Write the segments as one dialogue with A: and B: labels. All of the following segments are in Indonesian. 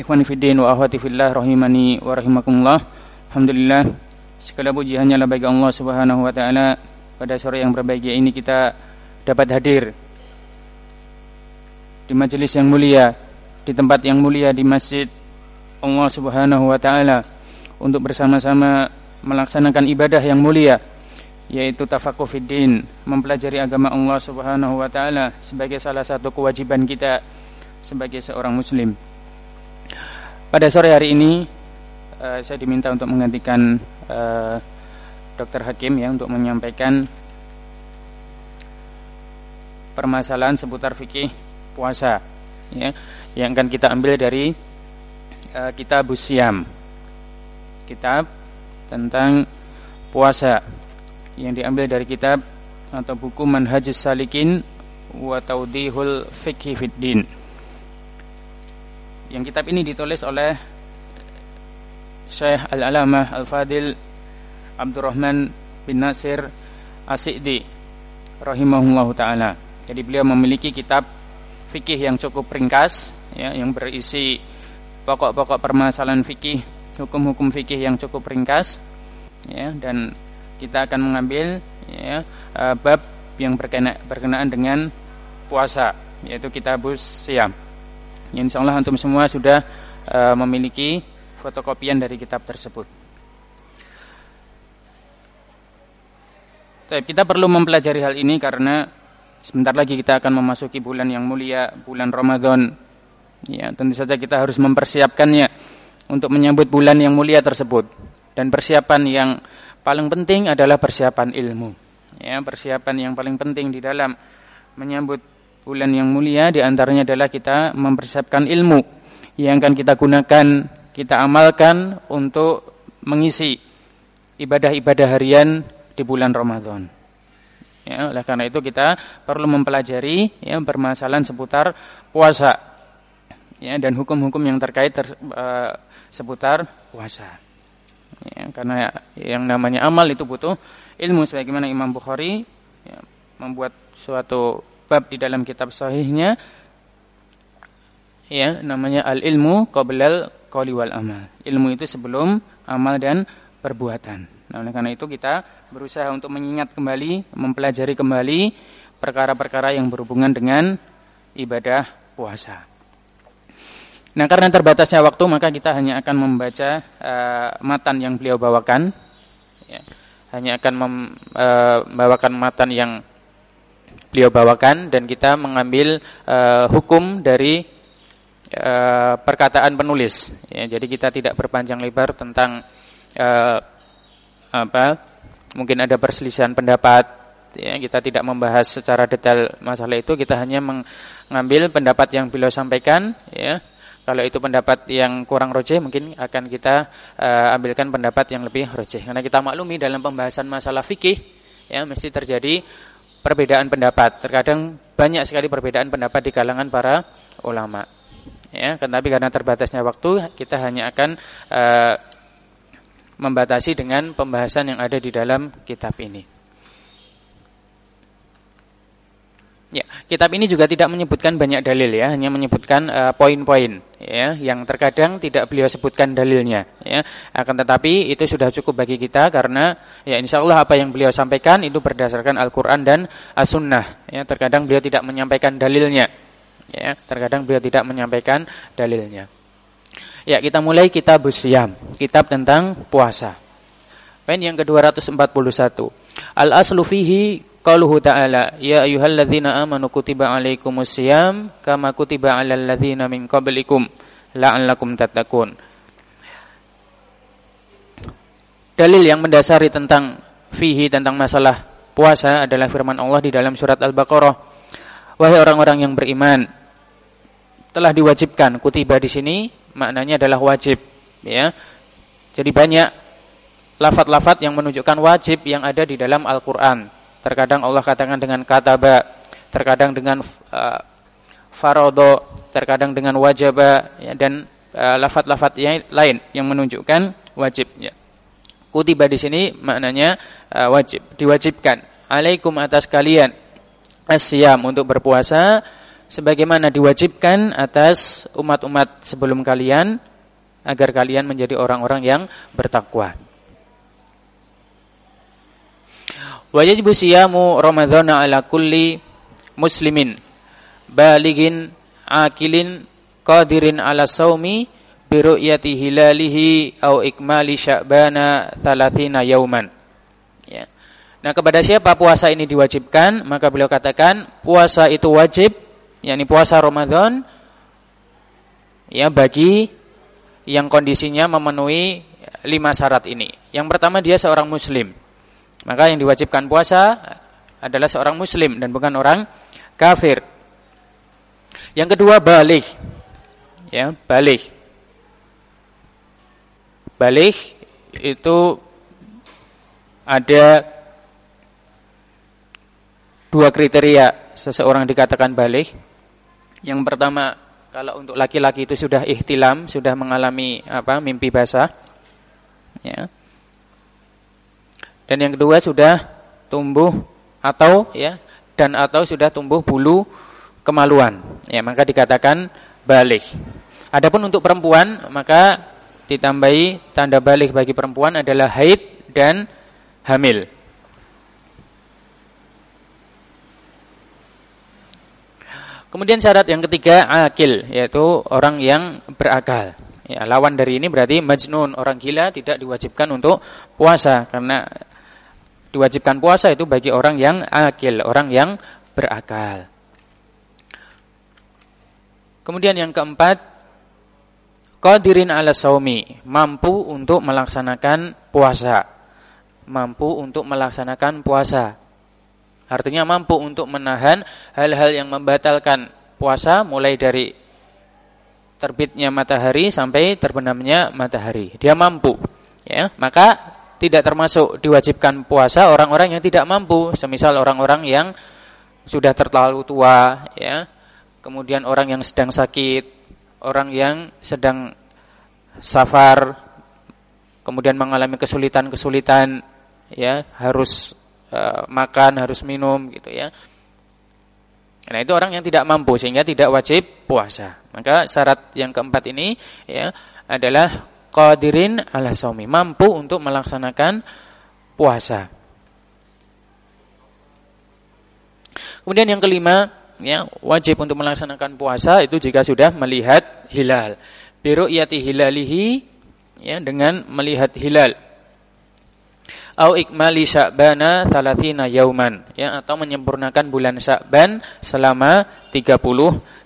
A: Ikhwan fiddin wa ahwati fillah rahimani wa rahimakumullah. Alhamdulillah segala puji hanyalah bagi Allah Subhanahu wa taala. Pada sore yang berbahagia ini kita dapat hadir di majelis yang mulia, di tempat yang mulia di Masjid Allah Subhanahu wa taala untuk bersama-sama melaksanakan ibadah yang mulia yaitu tafakuh fiddin, mempelajari agama Allah Subhanahu wa taala sebagai salah satu kewajiban kita sebagai seorang muslim. Pada sore hari ini uh, saya diminta untuk menggantikan uh, Dr. Hakim ya untuk menyampaikan permasalahan seputar fikih puasa ya yang akan kita ambil dari uh, kitab Siam. Kitab tentang puasa yang diambil dari kitab atau buku Manhajus Salikin wa Taudihul Fiqhi Fiddin. Yang kitab ini ditulis oleh Syekh Al-Alamah Al-Fadil Abdurrahman bin Nasir Asikdi rahimahullahu taala. Jadi beliau memiliki kitab fikih yang cukup ringkas ya yang berisi pokok-pokok permasalahan fikih, hukum-hukum fikih yang cukup ringkas ya dan kita akan mengambil ya uh, bab yang berkenaan dengan puasa yaitu kitabus siam. Insya Allah antum semua sudah uh, memiliki fotokopian dari kitab tersebut. kita perlu mempelajari hal ini karena sebentar lagi kita akan memasuki bulan yang mulia, bulan Ramadan. Ya, tentu saja kita harus mempersiapkannya untuk menyambut bulan yang mulia tersebut. Dan persiapan yang paling penting adalah persiapan ilmu. Ya, persiapan yang paling penting di dalam menyambut bulan yang mulia di antaranya adalah kita mempersiapkan ilmu yang akan kita gunakan, kita amalkan untuk mengisi ibadah-ibadah harian di bulan Ramadan. Ya, oleh karena itu kita perlu mempelajari ya permasalahan seputar puasa. Ya, dan hukum-hukum yang terkait ter, uh, seputar puasa. Ya, karena yang namanya amal itu butuh ilmu sebagaimana Imam Bukhari ya, membuat suatu bab di dalam kitab sahihnya ya namanya al ilmu qoblal qawli wal amal. Ilmu itu sebelum amal dan perbuatan. Nah, oleh karena itu kita berusaha untuk mengingat kembali, mempelajari kembali perkara-perkara yang berhubungan dengan ibadah puasa. Nah, karena terbatasnya waktu, maka kita hanya akan membaca uh, matan yang beliau bawakan. Ya, hanya akan membawakan uh, matan yang beliau bawakan dan kita mengambil uh, hukum dari uh, perkataan penulis. Ya, jadi kita tidak berpanjang lebar tentang uh, apa mungkin ada perselisihan pendapat. Ya, kita tidak membahas secara detail masalah itu. Kita hanya mengambil pendapat yang beliau sampaikan. Ya, kalau itu pendapat yang kurang rojeh, mungkin akan kita uh, ambilkan pendapat yang lebih rojeh. Karena kita maklumi dalam pembahasan masalah fikih, ya mesti terjadi perbedaan pendapat. Terkadang banyak sekali perbedaan pendapat di kalangan para ulama. Ya, tapi karena terbatasnya waktu, kita hanya akan uh, membatasi dengan pembahasan yang ada di dalam kitab ini. Ya, kitab ini juga tidak menyebutkan banyak dalil ya, hanya menyebutkan eh, poin-poin uh, ya yang terkadang tidak beliau sebutkan dalilnya ya. Akan tetapi itu sudah cukup bagi kita karena ya insya Allah apa yang beliau sampaikan itu berdasarkan Al-Qur'an dan As-Sunnah ya. Terkadang beliau tidak menyampaikan dalilnya. Ya, terkadang beliau tidak menyampaikan dalilnya. Ya, kita mulai kitab Siam, kitab tentang puasa. Poin yang ke-241. Al-aslu fihi Qauluhu ta'ala ya ayyuhalladzina amanu kutiba alaikumus siyam kama kutiba alal ladzina min qablikum la'allakum tattaqun. Dalil yang mendasari tentang fihi tentang masalah puasa adalah firman Allah di dalam surat Al-Baqarah. Wahai orang-orang yang beriman, telah diwajibkan kutiba di sini maknanya adalah wajib ya. Jadi banyak lafat-lafat yang menunjukkan wajib yang ada di dalam Al-Qur'an Terkadang Allah katakan dengan kata ba, terkadang dengan uh, farodo, terkadang dengan wajaba ya, dan uh, lafat-lafat yang lain yang menunjukkan wajib. Ya. Kutiba di sini maknanya uh, wajib, diwajibkan. Alaikum atas kalian asyam untuk berpuasa sebagaimana diwajibkan atas umat-umat sebelum kalian agar kalian menjadi orang-orang yang bertakwa. Wa yajibu siyamu Ramadan ala kulli muslimin baligin akilin qadirin ala saumi bi ru'yati hilalihi au ikmali sya'bana 30 yauman. Ya. Nah, kepada siapa puasa ini diwajibkan? Maka beliau katakan puasa itu wajib, yakni puasa Ramadan ya bagi yang kondisinya memenuhi lima syarat ini. Yang pertama dia seorang muslim. Maka yang diwajibkan puasa adalah seorang muslim dan bukan orang kafir. Yang kedua balik. Ya, balik. Balik itu ada dua kriteria seseorang dikatakan balik. Yang pertama kalau untuk laki-laki itu sudah ihtilam, sudah mengalami apa? mimpi basah. Ya. Dan yang kedua sudah tumbuh atau ya dan atau sudah tumbuh bulu kemaluan. Ya, maka dikatakan balik. Adapun untuk perempuan maka ditambahi tanda balik bagi perempuan adalah haid dan hamil. Kemudian syarat yang ketiga akil yaitu orang yang berakal. Ya, lawan dari ini berarti majnun, orang gila tidak diwajibkan untuk puasa karena diwajibkan puasa itu bagi orang yang akil, orang yang berakal. Kemudian yang keempat, qadirin ala saumi, mampu untuk melaksanakan puasa. Mampu untuk melaksanakan puasa. Artinya mampu untuk menahan hal-hal yang membatalkan puasa mulai dari terbitnya matahari sampai terbenamnya matahari. Dia mampu, ya. Maka tidak termasuk diwajibkan puasa orang-orang yang tidak mampu, semisal orang-orang yang sudah terlalu tua, ya. Kemudian orang yang sedang sakit, orang yang sedang safar, kemudian mengalami kesulitan-kesulitan, ya, harus uh, makan, harus minum gitu ya. Nah, itu orang yang tidak mampu sehingga tidak wajib puasa. Maka syarat yang keempat ini ya adalah qadirin ala saumi, mampu untuk melaksanakan puasa. Kemudian yang kelima, ya, wajib untuk melaksanakan puasa itu jika sudah melihat hilal. Biru'yati hilalihi ya dengan melihat hilal. Au ikmali Sya'bana 30 yauman ya atau menyempurnakan bulan Sya'ban selama 30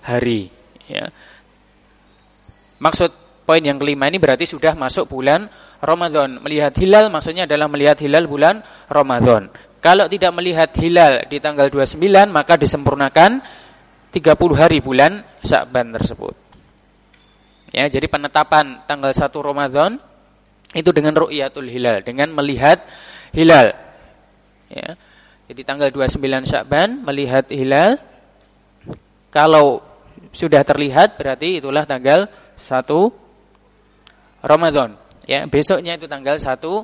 A: hari ya. Maksud Poin yang kelima ini berarti sudah masuk bulan Ramadan. Melihat hilal maksudnya adalah melihat hilal bulan Ramadan. Kalau tidak melihat hilal di tanggal 29 maka disempurnakan 30 hari bulan Sa'ban tersebut. Ya, jadi penetapan tanggal 1 Ramadan itu dengan ru'yatul hilal, dengan melihat hilal. Ya. Jadi tanggal 29 Sa'ban melihat hilal kalau sudah terlihat berarti itulah tanggal 1 Ramadan. Ya, besoknya itu tanggal 1 uh,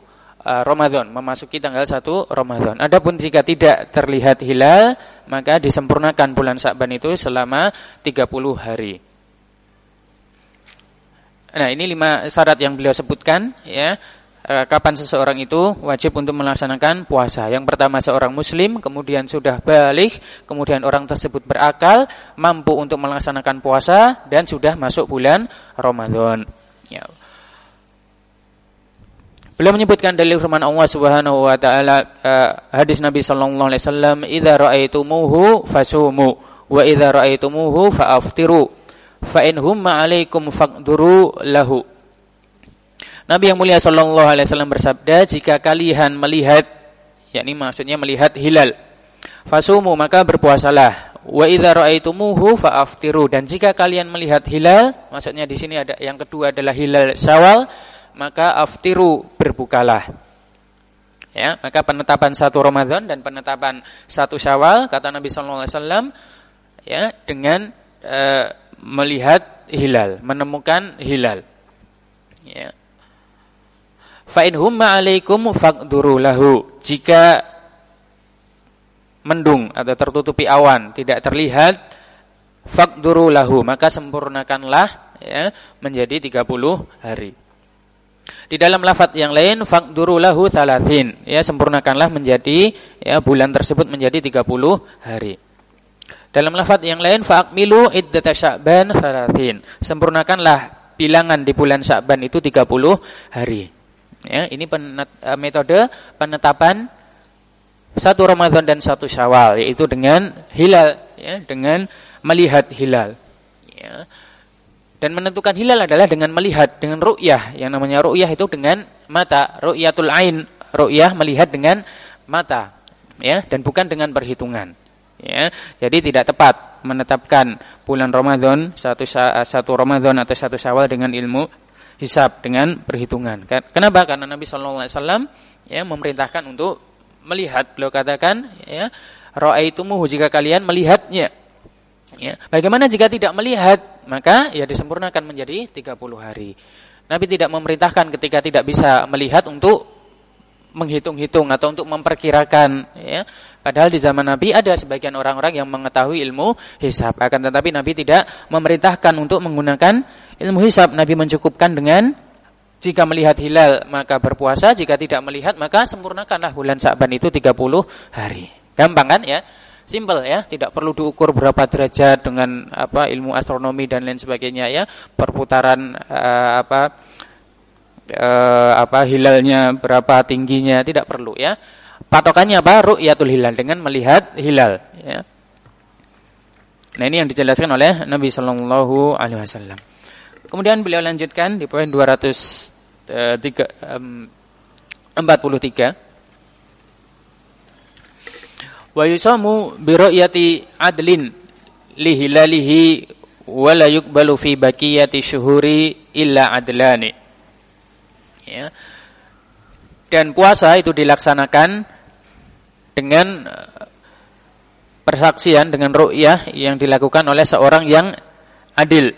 A: Ramadan, memasuki tanggal 1 Ramadan. Adapun jika tidak terlihat hilal, maka disempurnakan bulan Sa'ban itu selama 30 hari. Nah, ini lima syarat yang beliau sebutkan ya. E, kapan seseorang itu wajib untuk melaksanakan puasa. Yang pertama seorang muslim, kemudian sudah balik, kemudian orang tersebut berakal, mampu untuk melaksanakan puasa dan sudah masuk bulan Ramadan. Ya. Beliau menyebutkan dalil firman Allah Subhanahu wa taala uh, hadis Nabi sallallahu alaihi wasallam, "Idza ra'aitumuhu fasumu wa idza ra'aitumuhu fa'aftiru fa in humma 'alaikum faqduru lahu." Nabi yang mulia sallallahu alaihi wasallam bersabda, "Jika kalian melihat yakni maksudnya melihat hilal, fasumu maka berpuasalah. Wa idza ra'aitumuhu fa'aftiru." Dan jika kalian melihat hilal, maksudnya di sini ada yang kedua adalah hilal Syawal maka aftiru berbukalah. Ya, maka penetapan satu Ramadan dan penetapan satu Syawal kata Nabi sallallahu alaihi wasallam ya dengan e, melihat hilal, menemukan hilal. Ya. Fa in alaikum faqduru. Jika mendung atau tertutupi awan, tidak terlihat faqduru lahu maka sempurnakanlah ya menjadi 30 hari. Di dalam lafaz yang lain faqduru lahu thalathin ya sempurnakanlah menjadi ya bulan tersebut menjadi 30 hari. Dalam lafaz yang lain faqmilu iddata sya'ban thalathin sempurnakanlah bilangan di bulan Sya'ban itu 30 hari. Ya, ini penet, eh, metode penetapan satu Ramadan dan satu Syawal yaitu dengan hilal ya, dengan melihat hilal. Ya. Dan menentukan hilal adalah dengan melihat, dengan ru'yah. Yang namanya ru'yah itu dengan mata. Ru'yatul ain. Ru'yah melihat dengan mata. ya Dan bukan dengan perhitungan. Ya. Jadi tidak tepat menetapkan bulan Ramadan, satu, satu Ramadan atau satu syawal dengan ilmu hisab, dengan perhitungan. Kenapa? Karena Nabi SAW ya, memerintahkan untuk melihat. Beliau katakan, ya, Ra'aitumuhu jika kalian melihatnya Ya. Bagaimana jika tidak melihat? Maka ya disempurnakan menjadi 30 hari. Nabi tidak memerintahkan ketika tidak bisa melihat untuk menghitung-hitung atau untuk memperkirakan ya. Padahal di zaman Nabi ada sebagian orang-orang yang mengetahui ilmu hisab. Akan tetapi Nabi tidak memerintahkan untuk menggunakan ilmu hisab. Nabi mencukupkan dengan jika melihat hilal maka berpuasa, jika tidak melihat maka sempurnakanlah bulan Sa'ban itu 30 hari. Gampang kan ya? Simple ya, tidak perlu diukur berapa derajat dengan apa ilmu astronomi dan lain sebagainya ya. Perputaran uh, apa uh, apa hilalnya berapa tingginya tidak perlu ya. Patokannya apa? Ru'yatul hilal dengan melihat hilal ya. Nah, ini yang dijelaskan oleh Nabi sallallahu alaihi wasallam. Kemudian beliau lanjutkan di poin 243 um, 43 wa yusamu bi ru'yati adlin li hilalihi wa la yuqbalu fi baqiyati syuhuri illa adlani. Ya. Dan puasa itu dilaksanakan dengan eh, persaksian dengan ru'yah yang dilakukan oleh seorang yang adil.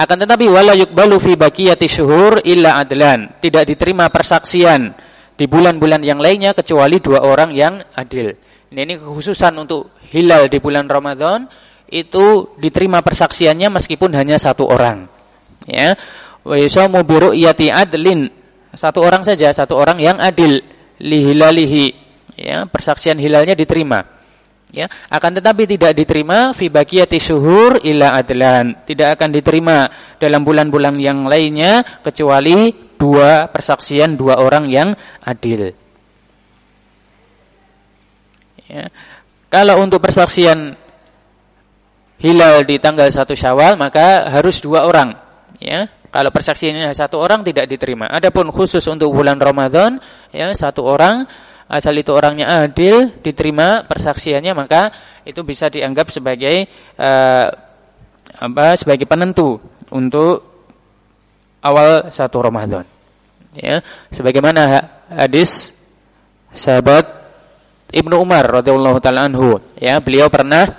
A: Akan tetapi wala yuqbalu fi baqiyati syuhur illa adlan. Tidak diterima persaksian di bulan-bulan yang lainnya kecuali dua orang yang adil. Ini, ini kekhususan untuk hilal di bulan Ramadan itu diterima persaksiannya meskipun hanya satu orang. Ya. Wa yusamu bi ru'yati adlin. Satu orang saja, satu orang yang adil li hilalihi. Ya, persaksian hilalnya diterima. Ya, akan tetapi tidak diterima fi baqiyati syuhur illa adlan. Tidak akan diterima dalam bulan-bulan yang lainnya kecuali dua persaksian dua orang yang adil. Ya. Kalau untuk persaksian hilal di tanggal satu Syawal maka harus dua orang, ya. Kalau persaksiannya satu orang tidak diterima. Adapun khusus untuk bulan Ramadan, ya satu orang asal itu orangnya adil diterima persaksiannya maka itu bisa dianggap sebagai uh, apa sebagai penentu untuk awal satu Ramadan. Ya, sebagaimana hadis sahabat Ibnu Umar radhiyallahu taala anhu, ya, beliau pernah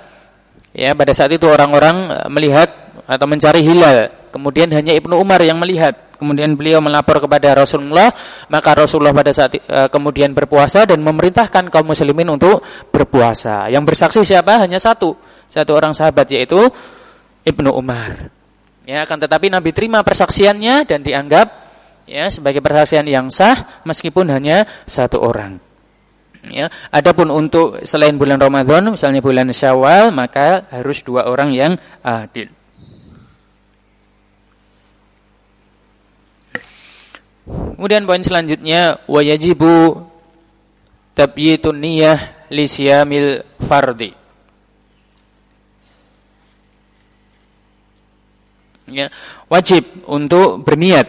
A: ya pada saat itu orang-orang melihat atau mencari hilal, kemudian hanya Ibnu Umar yang melihat. Kemudian beliau melapor kepada Rasulullah, maka Rasulullah pada saat uh, kemudian berpuasa dan memerintahkan kaum muslimin untuk berpuasa. Yang bersaksi siapa? Hanya satu, satu orang sahabat yaitu Ibnu Umar. Ya, akan tetapi Nabi terima persaksiannya dan dianggap ya sebagai persaksian yang sah meskipun hanya satu orang. Ya, adapun untuk selain bulan Ramadan, misalnya bulan Syawal, maka harus dua orang yang adil. Kemudian poin selanjutnya wajibu tabyitun niyah li siyamil fardi. Ya, wajib untuk berniat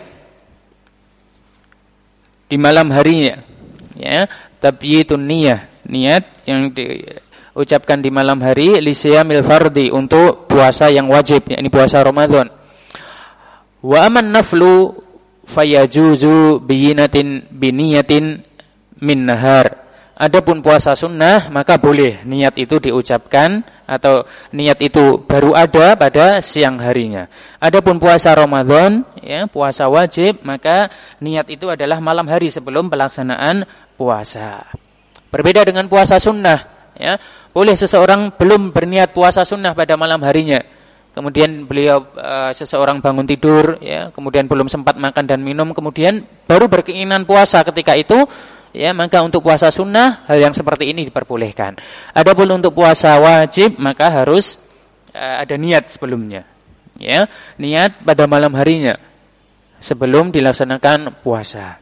A: di malam harinya. Ya tabyitun niyah niat yang diucapkan di malam hari lisiyamil fardi untuk puasa yang wajib yakni puasa Ramadan. Wa aman naflu fayajuzu biyinatin biniyatin min nahar. Adapun puasa sunnah maka boleh niat itu diucapkan atau niat itu baru ada pada siang harinya. Adapun puasa Ramadan ya, puasa wajib maka niat itu adalah malam hari sebelum pelaksanaan puasa. Berbeda dengan puasa sunnah ya. Boleh seseorang belum berniat puasa sunnah pada malam harinya. Kemudian beliau uh, seseorang bangun tidur ya, kemudian belum sempat makan dan minum, kemudian baru berkeinginan puasa ketika itu ya maka untuk puasa sunnah hal yang seperti ini diperbolehkan. Adapun untuk puasa wajib maka harus uh, ada niat sebelumnya. Ya, niat pada malam harinya sebelum dilaksanakan puasa.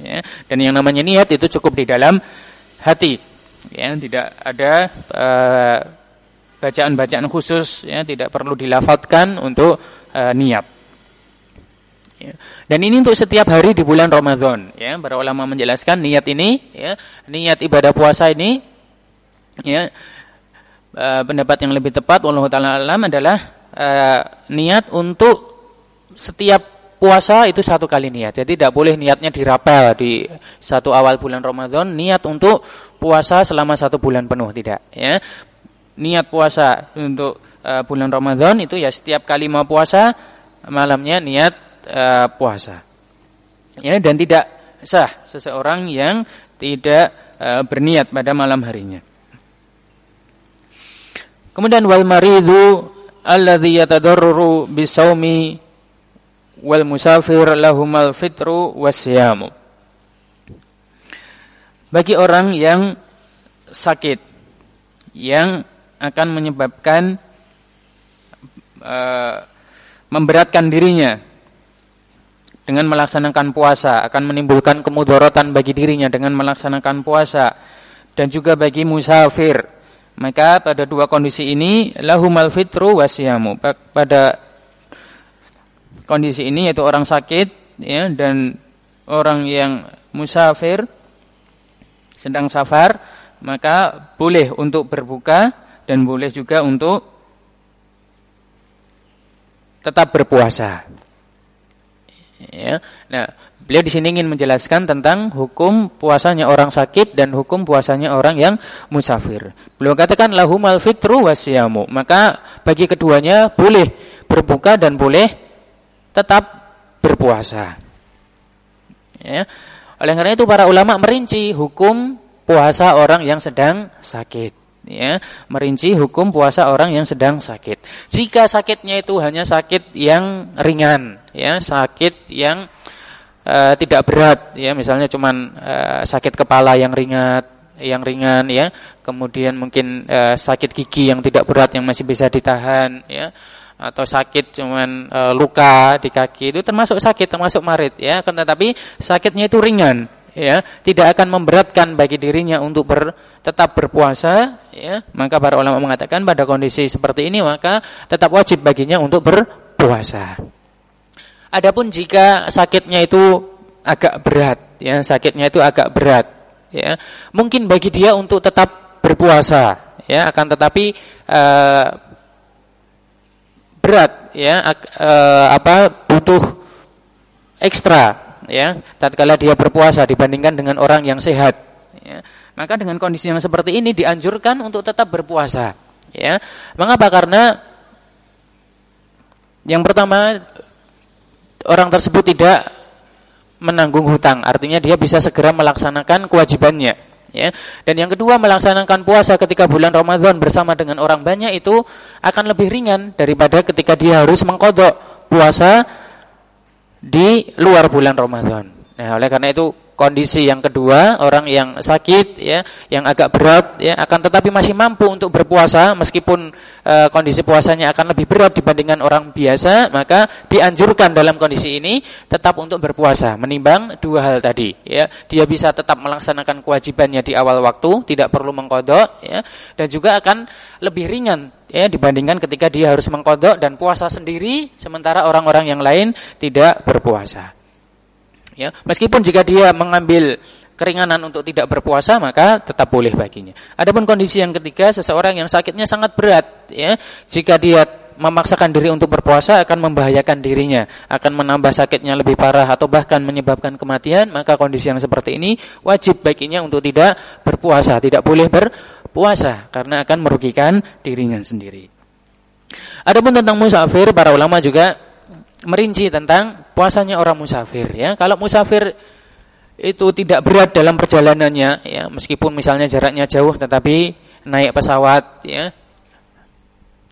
A: Ya, dan yang namanya niat itu cukup di dalam hati. Ya, tidak ada uh, bacaan-bacaan khusus ya, tidak perlu dilafalkan untuk uh, niat. Ya. Dan ini untuk setiap hari di bulan Ramadan. Ya, para ulama menjelaskan niat ini, ya, niat ibadah puasa ini, ya, uh, pendapat yang lebih tepat, Allah taala alam adalah uh, niat untuk setiap puasa itu satu kali niat. Jadi tidak boleh niatnya dirapel di satu awal bulan Ramadan, niat untuk puasa selama satu bulan penuh tidak. Ya, niat puasa untuk uh, bulan Ramadan itu ya setiap kali mau puasa malamnya niat uh, puasa. Ya dan tidak sah seseorang yang tidak uh, berniat pada malam harinya. Kemudian wal maridu alladhi yatadarru bisawmi wal musafir lahumal fitru wasyamu. Bagi orang yang sakit yang akan menyebabkan uh, memberatkan dirinya dengan melaksanakan puasa akan menimbulkan kemudorotan bagi dirinya dengan melaksanakan puasa dan juga bagi musafir maka pada dua kondisi ini lahumal fitru wasyamu pada kondisi ini yaitu orang sakit ya dan orang yang musafir sedang safar maka boleh untuk berbuka dan boleh juga untuk tetap berpuasa. Ya. Nah, beliau di sini ingin menjelaskan tentang hukum puasanya orang sakit dan hukum puasanya orang yang musafir. Beliau katakan lahumal fitru wasyamu. Maka bagi keduanya boleh berbuka dan boleh tetap berpuasa. Ya. Oleh karena itu para ulama merinci hukum puasa orang yang sedang sakit ya merinci hukum puasa orang yang sedang sakit. Jika sakitnya itu hanya sakit yang ringan, ya sakit yang uh, tidak berat, ya misalnya cuman uh, sakit kepala yang ringan, yang ringan, ya kemudian mungkin uh, sakit gigi yang tidak berat yang masih bisa ditahan, ya atau sakit cuman e, luka di kaki itu termasuk sakit termasuk marit ya kan tetapi sakitnya itu ringan ya tidak akan memberatkan bagi dirinya untuk ber tetap berpuasa ya. Maka para ulama mengatakan pada kondisi seperti ini maka tetap wajib baginya untuk berpuasa. Adapun jika sakitnya itu agak berat ya sakitnya itu agak berat ya mungkin bagi dia untuk tetap berpuasa ya akan tetapi uh, berat ya uh, apa butuh ekstra ya tatkala dia berpuasa dibandingkan dengan orang yang sehat ya maka dengan kondisi yang seperti ini dianjurkan untuk tetap berpuasa. Ya, mengapa? Karena yang pertama orang tersebut tidak menanggung hutang, artinya dia bisa segera melaksanakan kewajibannya. Ya. Dan yang kedua melaksanakan puasa ketika bulan Ramadan bersama dengan orang banyak itu akan lebih ringan daripada ketika dia harus mengkodok puasa di luar bulan Ramadan. Nah, oleh karena itu kondisi yang kedua, orang yang sakit ya, yang agak berat ya, akan tetapi masih mampu untuk berpuasa meskipun e, kondisi puasanya akan lebih berat dibandingkan orang biasa, maka dianjurkan dalam kondisi ini tetap untuk berpuasa menimbang dua hal tadi ya. Dia bisa tetap melaksanakan kewajibannya di awal waktu, tidak perlu mengkodok ya, dan juga akan lebih ringan ya dibandingkan ketika dia harus mengkodok dan puasa sendiri sementara orang-orang yang lain tidak berpuasa. Ya, meskipun jika dia mengambil keringanan untuk tidak berpuasa maka tetap boleh baginya. Adapun kondisi yang ketiga seseorang yang sakitnya sangat berat ya, jika dia memaksakan diri untuk berpuasa akan membahayakan dirinya, akan menambah sakitnya lebih parah atau bahkan menyebabkan kematian, maka kondisi yang seperti ini wajib baginya untuk tidak berpuasa, tidak boleh berpuasa karena akan merugikan dirinya sendiri. Adapun tentang musafir, para ulama juga merinci tentang puasanya orang musafir ya. Kalau musafir itu tidak berat dalam perjalanannya ya. Meskipun misalnya jaraknya jauh tetapi naik pesawat ya.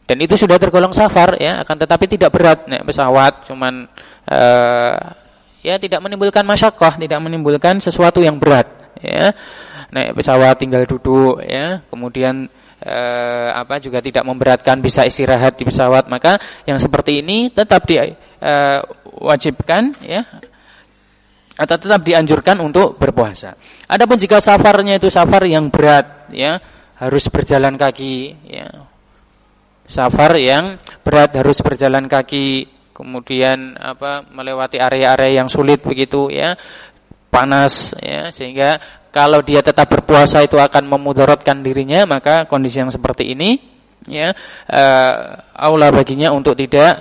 A: Dan itu sudah tergolong safar ya. Akan tetapi tidak berat naik pesawat cuman uh, ya tidak menimbulkan masyakoh tidak menimbulkan sesuatu yang berat ya. Naik pesawat tinggal duduk ya. Kemudian uh, apa juga tidak memberatkan bisa istirahat di pesawat. Maka yang seperti ini tetap diwajibkan ya atau tetap dianjurkan untuk berpuasa. Adapun jika safarnya itu safar yang berat, ya harus berjalan kaki, ya safar yang berat harus berjalan kaki, kemudian apa melewati area-area yang sulit begitu, ya panas, ya sehingga kalau dia tetap berpuasa itu akan memudaratkan dirinya, maka kondisi yang seperti ini, ya uh, aula baginya untuk tidak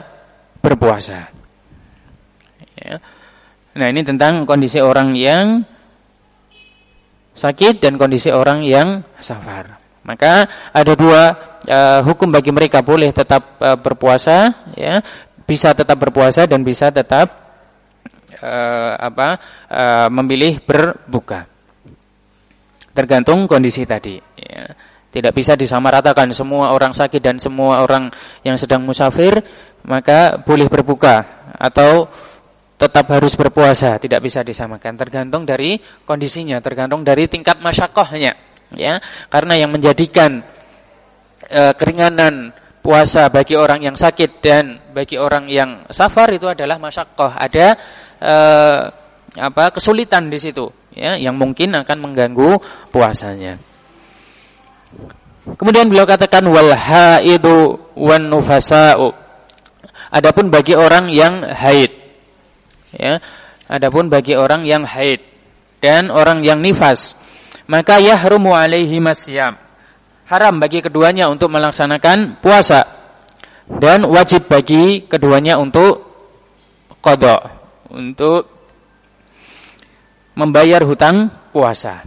A: berpuasa. Ya. Nah ini tentang kondisi orang yang sakit dan kondisi orang yang safar. Maka ada dua uh, hukum bagi mereka boleh tetap uh, berpuasa, ya, bisa tetap berpuasa dan bisa tetap uh, apa uh, memilih berbuka. Tergantung kondisi tadi. Ya. Tidak bisa disamaratakan semua orang sakit dan semua orang yang sedang musafir maka boleh berbuka atau tetap harus berpuasa, tidak bisa disamakan. Tergantung dari kondisinya, tergantung dari tingkat masyakohnya. Ya, karena yang menjadikan e, keringanan puasa bagi orang yang sakit dan bagi orang yang safar itu adalah masyakoh. Ada e, apa kesulitan di situ, ya, yang mungkin akan mengganggu puasanya. Kemudian beliau katakan wal haidu wan nufasa'u. Adapun bagi orang yang haid Ya. Adapun bagi orang yang haid dan orang yang nifas, maka yahrumu alaihi masyam. Haram bagi keduanya untuk melaksanakan puasa dan wajib bagi keduanya untuk kodok untuk membayar hutang puasa.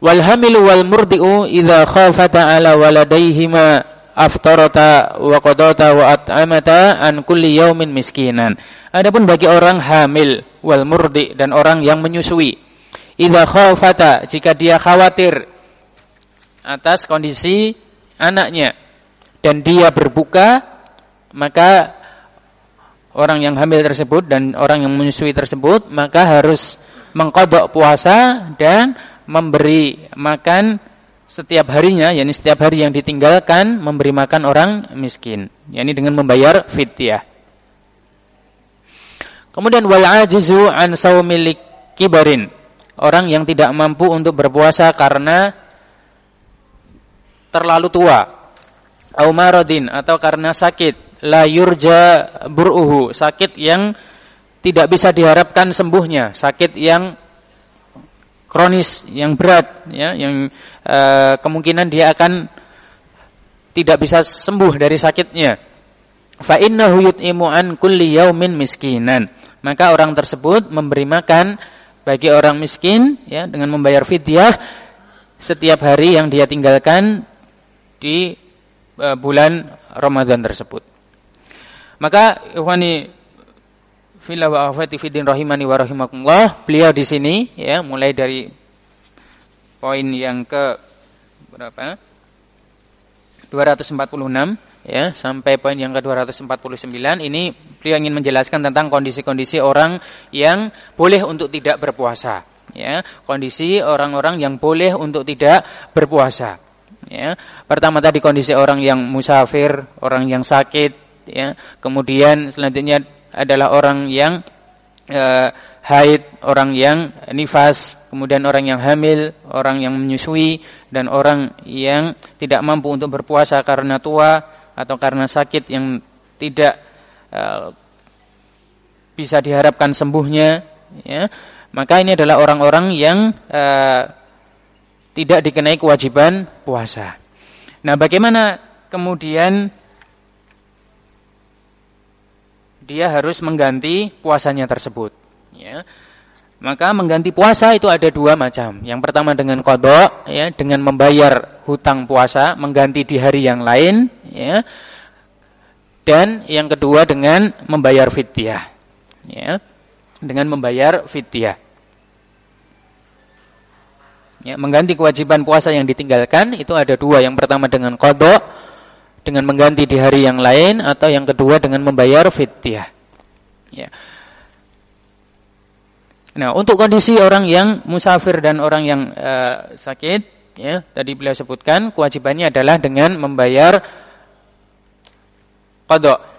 A: Wal hamilu wal murdi'u idza khafata ala aftarata wa qadata wa at'amata an kulli yaumin miskinan. Adapun bagi orang hamil wal murdi dan orang yang menyusui, idza khafata jika dia khawatir atas kondisi anaknya dan dia berbuka, maka orang yang hamil tersebut dan orang yang menyusui tersebut maka harus mengkodok puasa dan memberi makan setiap harinya, yakni setiap hari yang ditinggalkan memberi makan orang miskin, yakni dengan membayar fidyah. Kemudian wal ajizu an saumil kibarin, orang yang tidak mampu untuk berpuasa karena terlalu tua, au maradin atau karena sakit, la yurja buruhu, sakit yang tidak bisa diharapkan sembuhnya, sakit yang kronis yang berat ya yang e, kemungkinan dia akan tidak bisa sembuh dari sakitnya. Fa innahu yut'imu an kulli yaumin miskinan. Maka orang tersebut memberi makan bagi orang miskin ya dengan membayar fidyah setiap hari yang dia tinggalkan di e, bulan Ramadan tersebut. Maka ikhwani Fila wa afati fiddin rahimani wa rahimakumullah. Beliau di sini ya mulai dari poin yang ke berapa? 246 ya sampai poin yang ke 249 ini beliau ingin menjelaskan tentang kondisi-kondisi orang yang boleh untuk tidak berpuasa ya kondisi orang-orang yang boleh untuk tidak berpuasa ya pertama tadi kondisi orang yang musafir orang yang sakit ya kemudian selanjutnya adalah orang yang uh, haid, orang yang nifas, kemudian orang yang hamil, orang yang menyusui, dan orang yang tidak mampu untuk berpuasa karena tua atau karena sakit yang tidak uh, bisa diharapkan sembuhnya. Ya. Maka ini adalah orang-orang yang uh, tidak dikenai kewajiban puasa. Nah, bagaimana kemudian dia harus mengganti puasanya tersebut. Ya. Maka mengganti puasa itu ada dua macam. Yang pertama dengan kodok, ya, dengan membayar hutang puasa, mengganti di hari yang lain, ya. Dan yang kedua dengan membayar fidyah. Ya. dengan membayar fidyah. Ya, mengganti kewajiban puasa yang ditinggalkan itu ada dua. Yang pertama dengan kodok, dengan mengganti di hari yang lain, atau yang kedua dengan membayar fidyah. Ya. Nah, untuk kondisi orang yang musafir dan orang yang uh, sakit, ya, tadi beliau sebutkan kewajibannya adalah dengan membayar kodok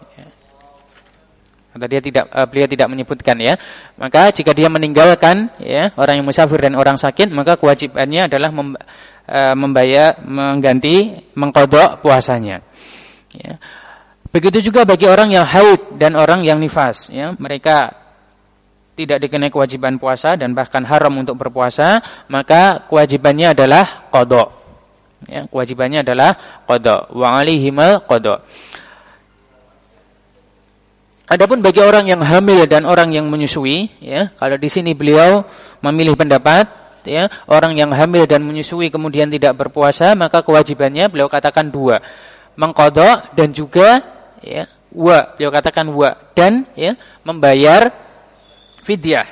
A: atau dia tidak uh, beliau tidak menyebutkan ya maka jika dia meninggalkan ya orang yang musafir dan orang sakit maka kewajibannya adalah uh, membayar mengganti mengkodok puasanya ya. Begitu juga bagi orang yang haid dan orang yang nifas ya. Mereka tidak dikenai kewajiban puasa dan bahkan haram untuk berpuasa maka kewajibannya adalah kodok ya kewajibannya adalah kodok wa alaihimal kodok Adapun bagi orang yang hamil dan orang yang menyusui, ya, kalau di sini beliau memilih pendapat, ya, orang yang hamil dan menyusui kemudian tidak berpuasa, maka kewajibannya beliau katakan dua, mengkodok dan juga, ya, wa, beliau katakan wa. Dan, ya, membayar fidyah,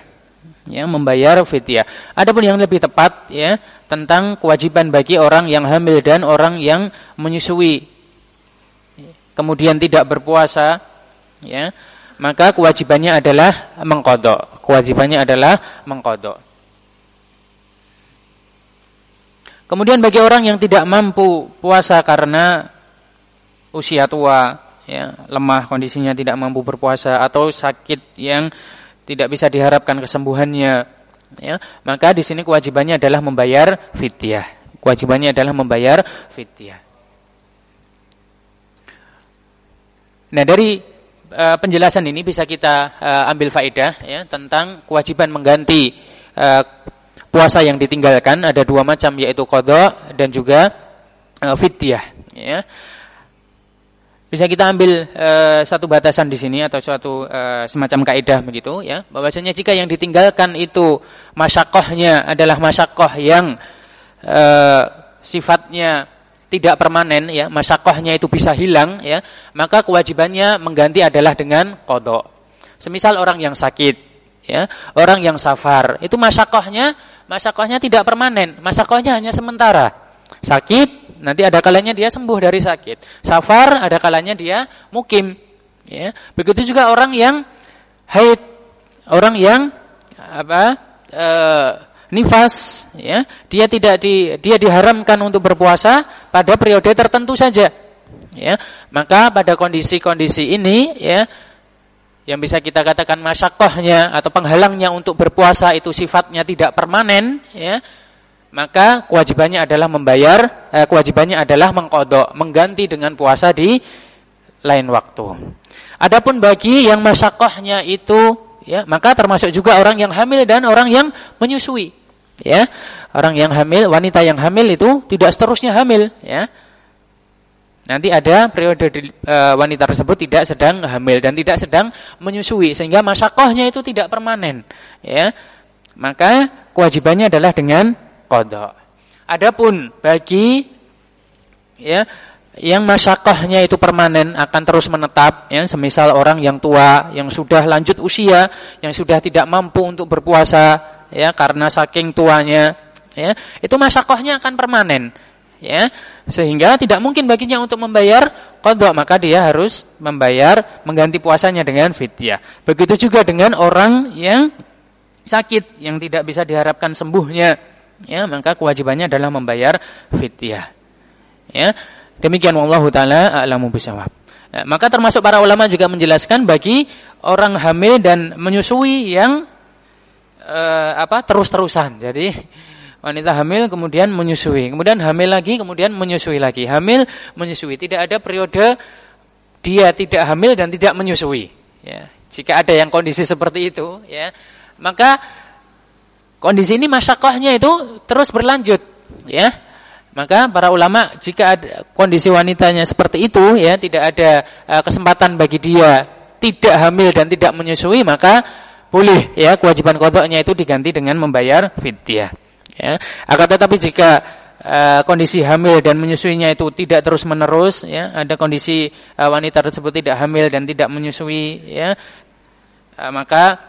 A: ya, membayar fidyah. Adapun yang lebih tepat, ya, tentang kewajiban bagi orang yang hamil dan orang yang menyusui, kemudian tidak berpuasa, ya maka kewajibannya adalah mengkodok kewajibannya adalah mengkodok kemudian bagi orang yang tidak mampu puasa karena usia tua ya lemah kondisinya tidak mampu berpuasa atau sakit yang tidak bisa diharapkan kesembuhannya ya maka di sini kewajibannya adalah membayar fidyah. Kewajibannya adalah membayar fidyah. Nah dari uh, penjelasan ini bisa kita uh, ambil faedah ya tentang kewajiban mengganti uh, puasa yang ditinggalkan. Ada dua macam yaitu kodok dan juga uh, fidyah ya bisa kita ambil uh, satu batasan di sini atau suatu uh, semacam kaidah begitu ya bahwasanya jika yang ditinggalkan itu masyakohnya adalah masyakoh yang uh, sifatnya tidak permanen ya, masyakohnya itu bisa hilang ya, maka kewajibannya mengganti adalah dengan kodok. Semisal orang yang sakit ya, orang yang safar, itu masyakohnya masyakohnya tidak permanen, masyakohnya hanya sementara. Sakit, nanti ada kalanya dia sembuh dari sakit. Safar, ada kalanya dia mukim. Ya. Begitu juga orang yang haid, orang yang apa? Uh, nifas ya dia tidak di dia diharamkan untuk berpuasa pada periode tertentu saja ya maka pada kondisi-kondisi ini ya yang bisa kita katakan masyakohnya atau penghalangnya untuk berpuasa itu sifatnya tidak permanen ya maka kewajibannya adalah membayar eh, kewajibannya adalah mengkodok mengganti dengan puasa di lain waktu. Adapun bagi yang masyakohnya itu ya maka termasuk juga orang yang hamil dan orang yang menyusui ya. Orang yang hamil wanita yang hamil itu tidak seterusnya hamil ya. Nanti ada periode di, e, wanita tersebut tidak sedang hamil dan tidak sedang menyusui sehingga masakohnya itu tidak permanen ya. Maka kewajibannya adalah dengan kodok adapun bagi ya yang masyakohnya itu permanen akan terus menetap ya semisal orang yang tua yang sudah lanjut usia yang sudah tidak mampu untuk berpuasa ya karena saking tuanya ya itu masyakohnya akan permanen ya. Sehingga tidak mungkin baginya untuk membayar kodok maka dia harus membayar mengganti puasanya dengan fidyah. Begitu juga dengan orang yang sakit yang tidak bisa diharapkan sembuhnya ya maka kewajibannya adalah membayar fidyah ya demikian wallahu taala a'lamu bisawab nah, maka termasuk para ulama juga menjelaskan bagi orang hamil dan menyusui yang uh, apa terus-terusan. Jadi wanita hamil kemudian menyusui, kemudian hamil lagi, kemudian menyusui lagi. Hamil, menyusui. Tidak ada periode dia tidak hamil dan tidak menyusui. Ya. Jika ada yang kondisi seperti itu, ya, maka kondisi ini masyakohnya itu terus berlanjut, ya. Maka para ulama jika ada kondisi wanitanya seperti itu, ya, tidak ada uh, kesempatan bagi dia tidak hamil dan tidak menyusui, maka boleh ya kewajiban kodoknya itu diganti dengan membayar fidyah. Ya. Akan tetapi jika uh, kondisi hamil dan menyusuinya itu tidak terus menerus, ya, ada kondisi uh, wanita tersebut tidak hamil dan tidak menyusui, ya, uh, maka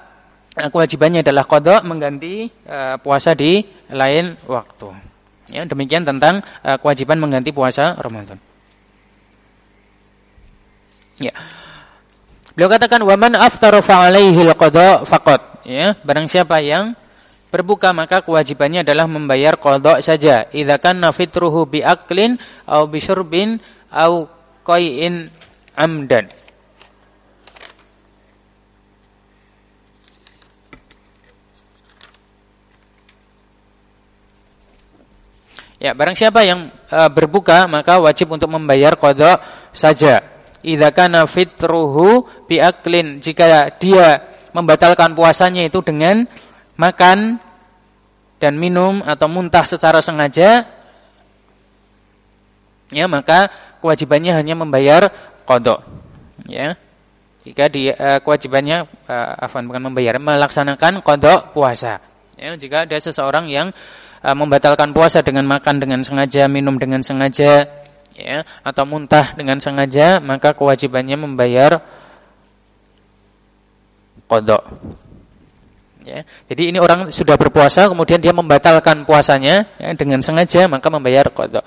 A: kewajibannya adalah kodok mengganti uh, puasa di lain waktu. Ya, demikian tentang uh, kewajiban mengganti puasa Ramadan. Ya. Beliau katakan waman aftaru fa alaihi alqada faqat. Ya, barang siapa yang berbuka maka kewajibannya adalah membayar qada saja. Idza kana fitruhu bi aklin au bi syurbin au qai'in amdan. Ya, barang siapa yang uh, berbuka maka wajib untuk membayar kodok saja. Idza kana fitruhu biaklin jika dia membatalkan puasanya itu dengan makan dan minum atau muntah secara sengaja ya maka kewajibannya hanya membayar kodok ya jika dia uh, kewajibannya uh, afan bukan membayar melaksanakan kodok puasa ya jika ada seseorang yang uh, membatalkan puasa dengan makan dengan sengaja, minum dengan sengaja, ya, atau muntah dengan sengaja, maka kewajibannya membayar kodok. Ya, jadi ini orang sudah berpuasa, kemudian dia membatalkan puasanya ya, dengan sengaja, maka membayar kodok.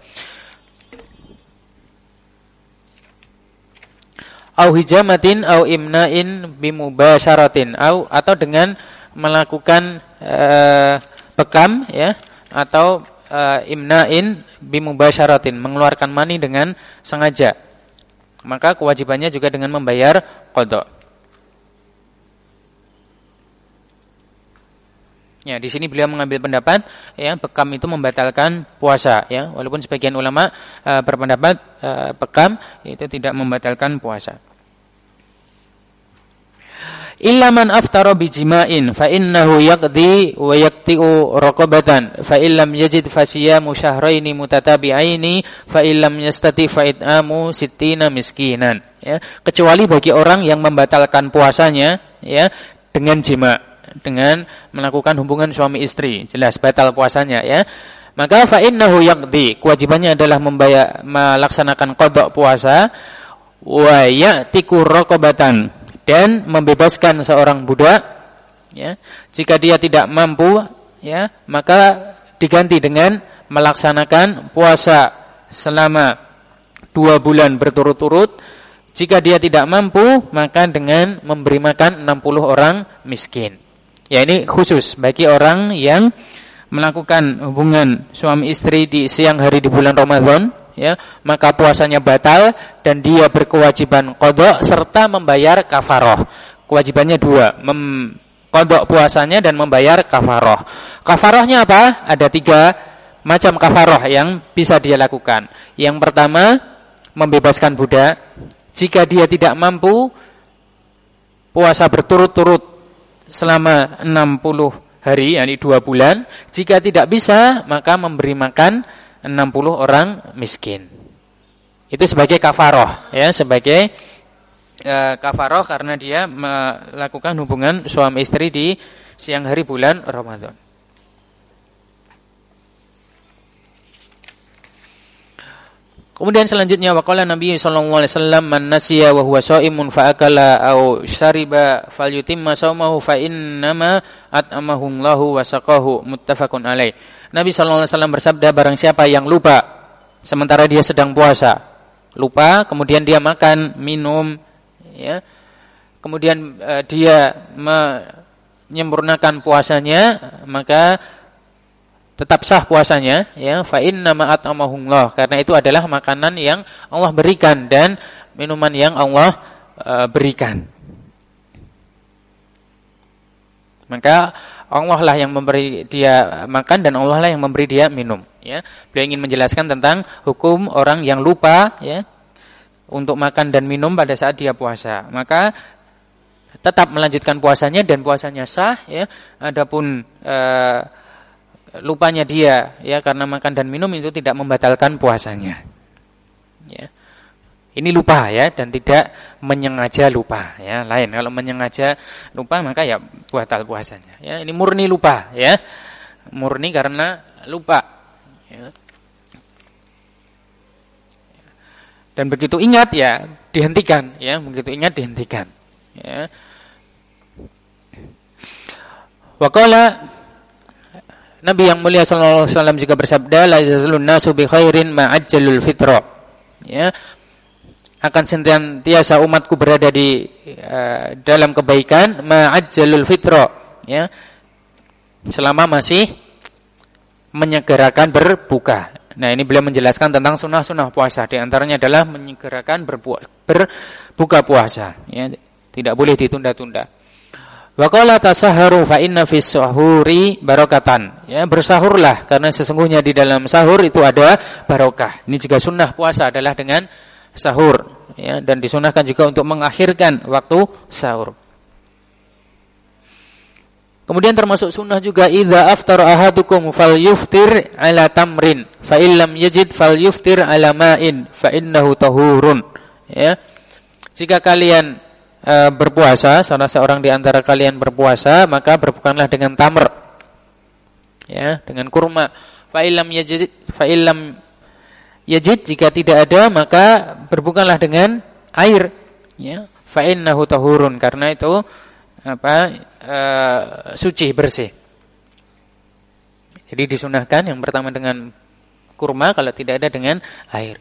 A: Au hijamatin au imnain bimubasharatin au atau dengan melakukan uh, bekam ya atau uh, imna'in bimubasyaratin, mengeluarkan mani dengan sengaja. Maka kewajibannya juga dengan membayar qada. Ya, di sini beliau mengambil pendapat ya bekam itu membatalkan puasa ya, walaupun sebagian ulama uh, berpendapat uh, bekam itu tidak membatalkan puasa illa man aftara bijima'in fa innahu yaqdi wa yaqti'u raqabatan. Fa illam yajid fasiyamu syahraini mutatabi'aini fa illam yastati fa it'amu sittina miskinan. Ya kecuali bagi orang yang membatalkan puasanya ya dengan jima dengan melakukan hubungan suami istri. Jelas batal puasanya ya. Maka fa innahu yaqdi kewajibannya adalah membayar melaksanakan qada puasa wa ya'tiku raqabatan dan membebaskan seorang budak ya. Jika dia tidak mampu ya maka diganti dengan melaksanakan puasa selama dua bulan berturut-turut. Jika dia tidak mampu maka dengan memberi makan 60 orang miskin. Ya ini khusus bagi orang yang melakukan hubungan suami istri di siang hari di bulan Ramadan ya. Maka puasanya batal dan dia berkewajiban kodok serta membayar kafaroh. Kewajibannya dua kodok puasanya dan membayar kafaroh. Kafarohnya apa? Ada tiga macam kafaroh yang bisa dia lakukan. Yang pertama membebaskan budak. Jika dia tidak mampu puasa berturut-turut selama 60 hari yakni dua bulan. Jika tidak bisa maka memberi makan 60 orang miskin. Itu sebagai kafaroh ya, sebagai e, kafaroh karena dia melakukan hubungan suami istri di siang hari bulan Ramadan. Kemudian selanjutnya waqala Nabi sallallahu alaihi wasallam man nasiya wa huwa shaimun fa akala aw syariba falyutimma shaumahu fa innama at'amahu Allahu wa saqahu muttafaqun alaih. Nabi wasallam bersabda barang siapa yang lupa sementara dia sedang puasa, lupa kemudian dia makan, minum ya. Kemudian uh, dia menyempurnakan puasanya, maka tetap sah puasanya ya fa inna ma at'amahullah karena itu adalah makanan yang Allah berikan dan minuman yang Allah uh, berikan. Maka Allah lah yang memberi dia makan dan Allah lah yang memberi dia minum ya. Beliau ingin menjelaskan tentang hukum orang yang lupa ya untuk makan dan minum pada saat dia puasa. Maka tetap melanjutkan puasanya dan puasanya sah ya. Adapun uh, lupanya dia ya karena makan dan minum itu tidak membatalkan puasanya. Ya. Ini lupa ya dan tidak menyengaja lupa ya. Lain kalau menyengaja lupa maka ya batal puasanya. Ya, ini murni lupa ya. Murni karena lupa. Ya. Dan begitu ingat ya dihentikan ya, begitu ingat dihentikan. Ya.
B: Waqala Nabi yang mulia sallallahu alaihi wasallam juga bersabda la yazalun khairin ma'ajjalul fitra. Ya. Akan senantiasa umatku berada di uh, dalam kebaikan ma'ajjalul fitra, ya. Selama masih menyegerakan berbuka. Nah, ini beliau menjelaskan tentang sunnah-sunnah puasa. Di antaranya adalah menyegerakan berbuka puasa, ya. Tidak boleh ditunda-tunda. Wa qala tasaharu fa inna fis sahuri barakatan. Ya, bersahurlah karena sesungguhnya di dalam sahur itu ada barokah. Ini juga sunnah puasa adalah dengan sahur ya dan disunahkan juga untuk mengakhirkan waktu sahur. Kemudian termasuk sunnah juga idza aftara ahadukum falyuftir ala tamrin fa illam yajid falyuftir ala ma'in fa innahu tahurun. Ya. Jika kalian e, berpuasa, salah seorang di antara kalian berpuasa, maka berbukanlah dengan tamr. Ya, dengan kurma. Fa illam yajid fa illam yajid jika tidak ada maka berbukanlah dengan air. Ya, fa innahu tahurun karena itu apa e, suci bersih. Jadi disunahkan yang pertama dengan kurma kalau tidak ada dengan air.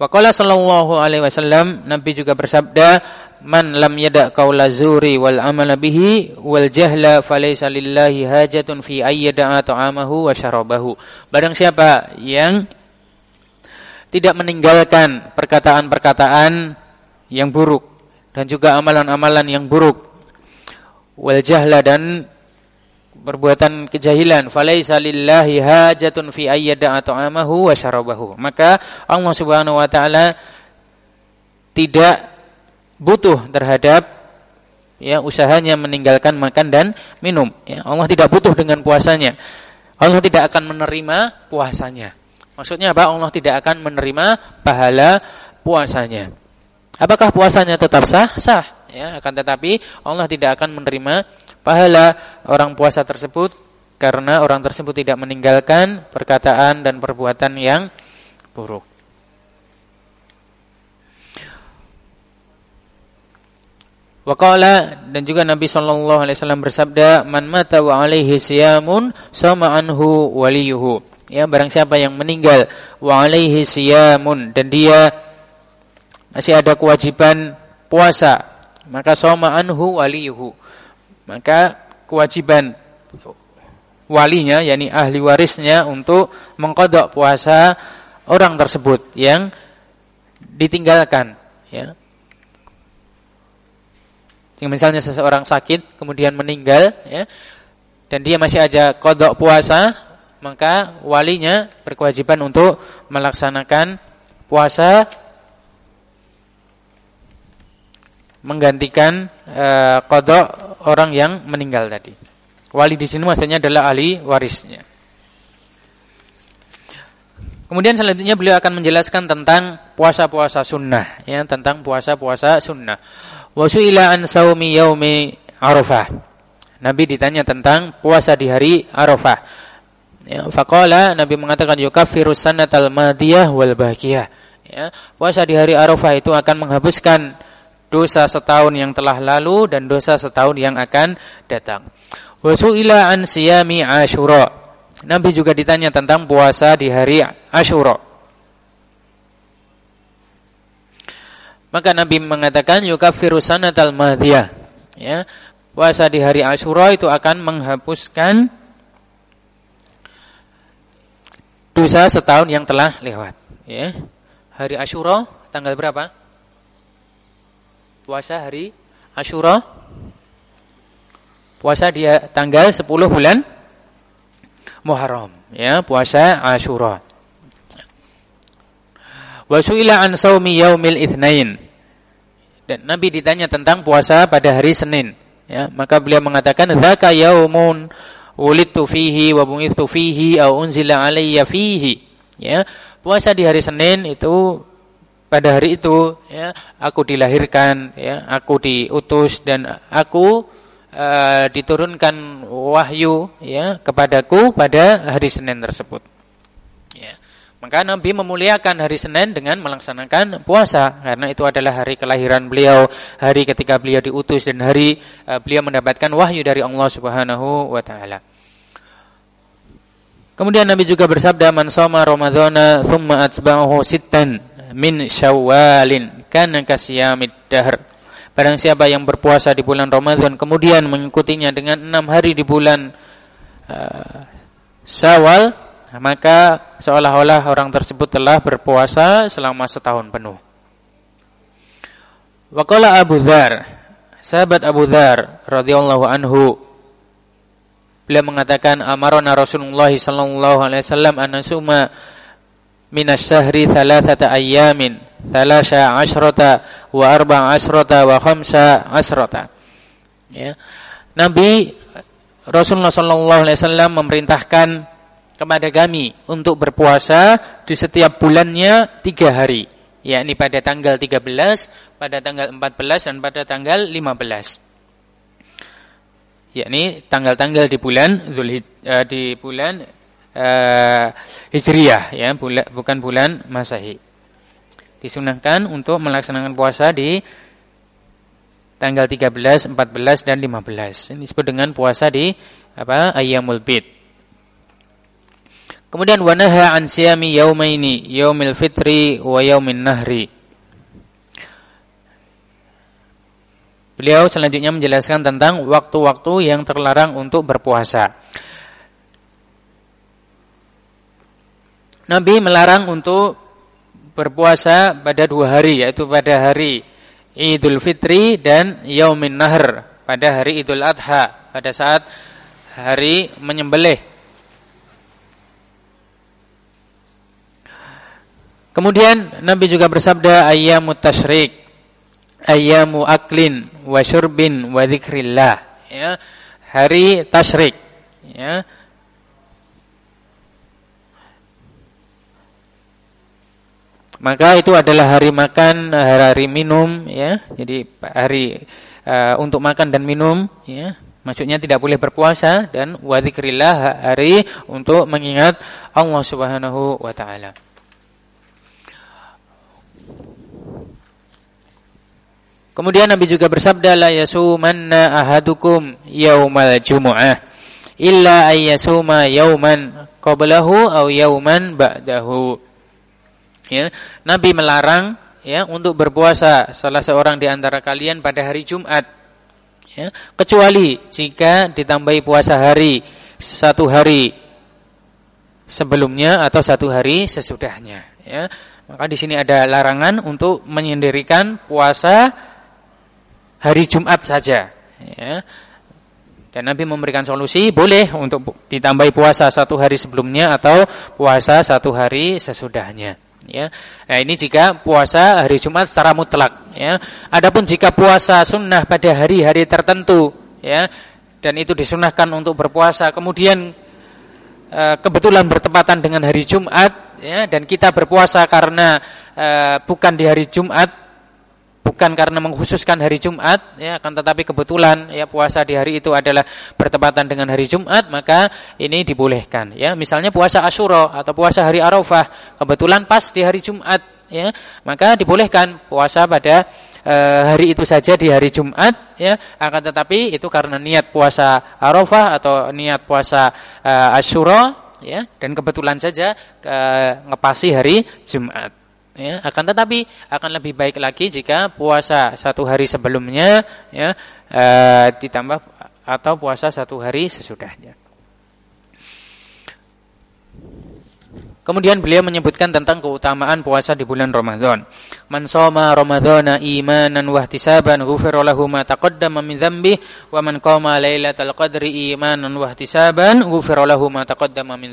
B: Waqala sallallahu alaihi wasallam Nabi juga bersabda man lam yada qaula zuri wal amala bihi wal jahla falaysa lillahi hajatun fi ayyada'a ta'amahu wa syarabahu. Barang siapa yang tidak meninggalkan perkataan-perkataan yang buruk dan juga amalan-amalan yang buruk wal jahla dan perbuatan kejahilan. Falaisa lillahi hajatun fi ayyada ta'amahu wa syarabahu. Maka Allah Subhanahu wa taala tidak butuh terhadap ya usahanya meninggalkan makan dan minum. Ya Allah tidak butuh dengan puasanya. Allah tidak akan menerima puasanya. Maksudnya apa? Allah tidak akan menerima pahala puasanya. Apakah puasanya tetap sah? Sah ya akan tetapi Allah tidak akan menerima pahala orang puasa tersebut karena orang tersebut tidak meninggalkan perkataan dan perbuatan yang buruk. Waqala dan juga Nabi sallallahu alaihi wasallam bersabda, "Man mata wa alaihi siyamun sama anhu waliyuhu." Ya, barang siapa yang meninggal wa alaihi siyamun dan dia masih ada kewajiban puasa, maka sama anhu waliyuhu. Maka kewajiban walinya yakni ahli warisnya untuk mengkodok puasa orang tersebut yang ditinggalkan ya. Misalnya seseorang sakit kemudian meninggal ya dan dia masih aja kodok puasa maka walinya berkewajiban untuk melaksanakan puasa menggantikan e, kodok orang yang meninggal tadi. Wali di sini maksudnya adalah ahli warisnya. Kemudian selanjutnya beliau akan menjelaskan tentang puasa-puasa sunnah, ya, tentang puasa-puasa sunnah. Wasuila an saumi yaumi Arafah. Nabi ditanya tentang puasa di hari Arafah. Ya, faqala Nabi mengatakan yukaffiru sanatal madiyah wal baqiyah. Ya, puasa di hari Arafah itu akan menghapuskan dosa setahun yang telah lalu dan dosa setahun yang akan datang. Wasuila an siyami Ashura. Nabi juga ditanya tentang puasa di hari Ashura. Maka Nabi mengatakan yukaffiru sanatal madhiyah. Ya. Puasa di hari Ashura itu akan menghapuskan dosa setahun yang telah lewat, ya. Hari Ashura tanggal berapa? Puasa hari Ashura. Puasa dia tanggal 10 bulan Muharram, ya, puasa Ashura. Wa su'ila an saumi yaumil itsnain. Dan Nabi ditanya tentang puasa pada hari Senin, ya, maka beliau mengatakan dzaka yaumun wulidtu fihi wa bu'ithtu fihi au unzila alayya fihi. Ya, puasa di hari Senin itu pada hari itu ya aku dilahirkan ya aku diutus dan aku uh, diturunkan wahyu ya kepadaku pada hari Senin tersebut. Ya. Maka Nabi memuliakan hari Senin dengan melaksanakan puasa. Karena itu adalah hari kelahiran beliau, hari ketika beliau diutus dan hari uh, beliau mendapatkan wahyu dari Allah Subhanahu wa taala. Kemudian Nabi juga bersabda man shoma ramadhana thumma atba'ahu sittan min syawalin kana kasiyamid dahr. Barang siapa yang berpuasa di bulan Ramadan kemudian mengikutinya dengan enam hari di bulan uh, Syawal maka seolah-olah orang tersebut telah berpuasa selama setahun penuh. Waqala Abu Dzar, sahabat Abu Dzar radhiyallahu anhu beliau mengatakan amarona Rasulullah sallallahu alaihi wasallam an nasuma minas syahri thalathata ayyamin thalasha asyrata wa arba'a asyrata wa khamsa ya. Nabi Rasulullah wasallam memerintahkan kepada kami untuk berpuasa di setiap bulannya tiga hari yakni pada tanggal 13, pada tanggal 14 dan pada tanggal 15 yakni tanggal-tanggal di bulan uh, di bulan uh, Hijriyah ya bulan, bukan bulan Masehi disunahkan untuk melaksanakan puasa di tanggal 13, 14 dan 15 ini disebut dengan puasa di apa Ayyamul Bid Kemudian wanaha an siyami yaumaini, yaumil fitri wa yaumin nahri. Beliau selanjutnya menjelaskan tentang waktu-waktu yang terlarang untuk berpuasa. Nabi melarang untuk berpuasa pada dua hari, yaitu pada hari Idul Fitri dan Yaumin Nahr, pada hari Idul Adha, pada saat hari menyembelih Kemudian Nabi juga bersabda ayyamu tasyrik, ayyamu aklin wa syurbin wa dzikrillah, ya. Hari tasyrik, ya. Maka itu adalah hari makan, hari minum, ya. Jadi hari uh, untuk makan dan minum, ya. Maksudnya tidak boleh berpuasa dan dzikrillah hari untuk mengingat Allah Subhanahu wa taala. Kemudian Nabi juga bersabda la yasumanna ahadukum yaumal jumu'ah illa ayyasuma yauman qablahu aw yauman ba'dahu. Ya, Nabi melarang ya untuk berpuasa salah seorang di antara kalian pada hari Jumat. Ya, kecuali jika ditambahi puasa hari satu hari sebelumnya atau satu hari sesudahnya. Ya, maka di sini ada larangan untuk menyendirikan puasa hari Jumat saja. Ya. Dan Nabi memberikan solusi, boleh untuk ditambahi puasa satu hari sebelumnya atau puasa satu hari sesudahnya. Ya, nah ini jika puasa hari Jumat secara mutlak. Ya, adapun jika puasa sunnah pada hari-hari tertentu, ya, dan itu disunahkan untuk berpuasa, kemudian e, kebetulan bertepatan dengan hari Jumat, ya, dan kita berpuasa karena e, bukan di hari Jumat, bukan karena mengkhususkan hari Jumat ya akan tetapi kebetulan ya puasa di hari itu adalah bertepatan dengan hari Jumat maka ini dibolehkan ya. Misalnya puasa Asyura atau puasa hari Arafah kebetulan pas di hari Jumat ya maka dibolehkan puasa pada e, hari itu saja di hari Jumat ya. Akan tetapi itu karena niat puasa Arafah atau niat puasa e, Asyura ya dan kebetulan saja e, ngepasi hari Jumat ya akan tetapi akan lebih baik lagi jika puasa satu hari sebelumnya ya e, ditambah atau puasa satu hari sesudahnya Kemudian beliau menyebutkan tentang keutamaan puasa di bulan Ramadan. Man shoma Ramadhana imanan wa ihtisaban ghufira lahu ma taqaddama min dhanbihi wa man qama lailatal qadri imanan wa ihtisaban ghufira lahu ma taqaddama min.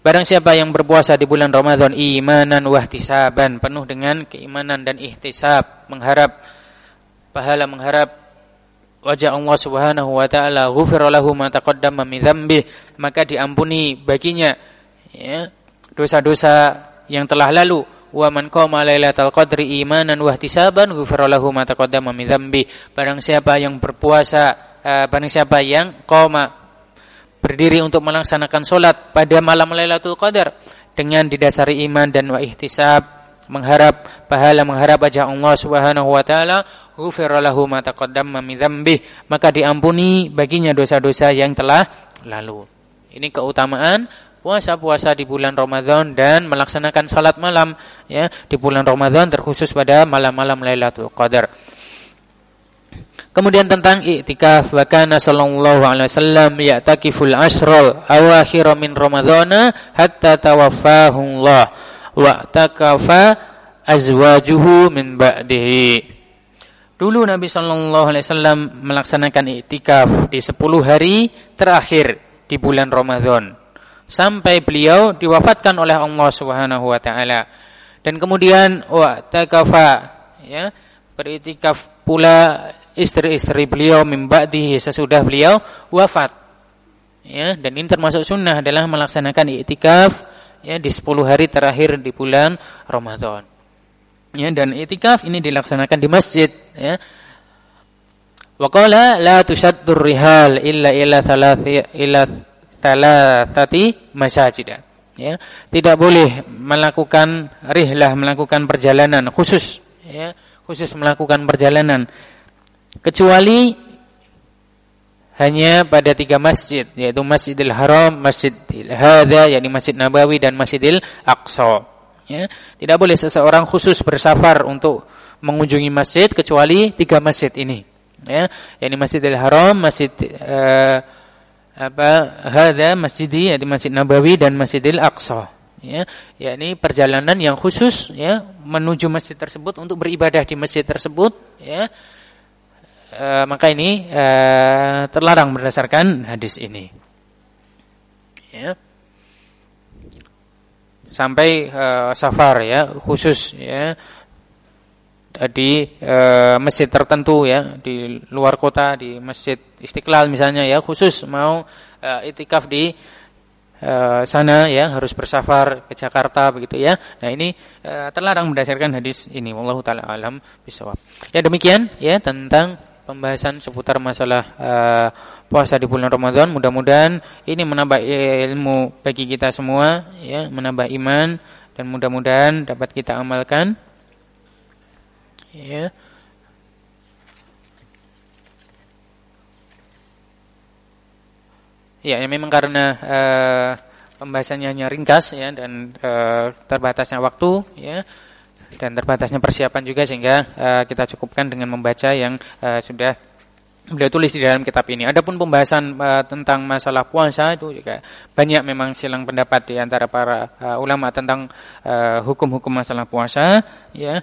B: Barang siapa yang berpuasa di bulan Ramadan imanan wahtisaban penuh dengan keimanan dan ihtisab, mengharap pahala mengharap wajah Allah Subhanahu wa taala, ghufira lahu ma taqaddama min dzambi, maka diampuni baginya ya dosa-dosa yang telah lalu. Wa man qama lailatal qadri imanan wahtisaban ghufira lahu ma taqaddama min dzambi. Barang siapa yang berpuasa, uh, barang siapa yang qama berdiri untuk melaksanakan solat pada malam Lailatul Qadar dengan didasari iman dan wa ihtisab mengharap pahala mengharap wajah Allah Subhanahu wa taala ghufira lahu ma taqaddama maka diampuni baginya dosa-dosa yang telah lalu. Ini keutamaan puasa-puasa di bulan Ramadan dan melaksanakan salat malam ya di bulan Ramadan terkhusus pada malam-malam Lailatul Qadar Kemudian tentang i'tikaf wa kana sallallahu alaihi wasallam ya'takiful asral awakhir min ramadhana hatta tawaffahu Allah wa takafa azwajuhu min ba'dihi. Dulu Nabi sallallahu alaihi wasallam melaksanakan i'tikaf di 10 hari terakhir di bulan Ramadan sampai beliau diwafatkan oleh Allah Subhanahu wa taala. Dan kemudian wa takafa ya beritikaf pula istri-istri beliau mimba'dihi sesudah beliau wafat. Ya, dan ini termasuk sunnah adalah melaksanakan i'tikaf ya di 10 hari terakhir di bulan Ramadan. Ya, dan i'tikaf ini dilaksanakan di masjid ya. Wa qala la tushaddur rihal illa ila thalathi ila thalathati masajid. Ya, tidak boleh melakukan rihlah melakukan perjalanan khusus ya, khusus melakukan perjalanan kecuali hanya pada tiga masjid yaitu Masjidil Haram, Masjidil Hadza yakni Masjid Nabawi dan Masjidil Aqsa. Ya, tidak boleh seseorang khusus bersafar untuk mengunjungi masjid kecuali tiga masjid ini. Ya, yakni Masjidil Haram, Masjid uh, apa Hadza Masjidi yakni Masjid Nabawi dan Masjidil Aqsa. Ya, yakni perjalanan yang khusus ya menuju masjid tersebut untuk beribadah di masjid tersebut ya e, maka ini e, terlarang berdasarkan hadis ini. Ya. Sampai e, safar ya khusus ya di e, masjid tertentu ya di luar kota di masjid Istiqlal misalnya ya khusus mau e, itikaf di sana ya harus bersafar ke Jakarta begitu ya. Nah ini e, terlarang berdasarkan hadis ini. Wallahu taala alam bisawab. Ya demikian ya tentang pembahasan seputar masalah uh, puasa di bulan Ramadan. Mudah-mudahan ini menambah ilmu bagi kita semua, ya, menambah iman dan mudah-mudahan dapat kita amalkan. Ya. Ya, ya memang karena uh, pembahasannya hanya ringkas ya dan uh, terbatasnya waktu ya dan terbatasnya persiapan juga sehingga uh, kita cukupkan dengan membaca yang uh, sudah beliau tulis di dalam kitab ini. Adapun pembahasan uh, tentang masalah puasa itu juga banyak memang silang pendapat di antara para uh, ulama tentang hukum-hukum uh, masalah puasa ya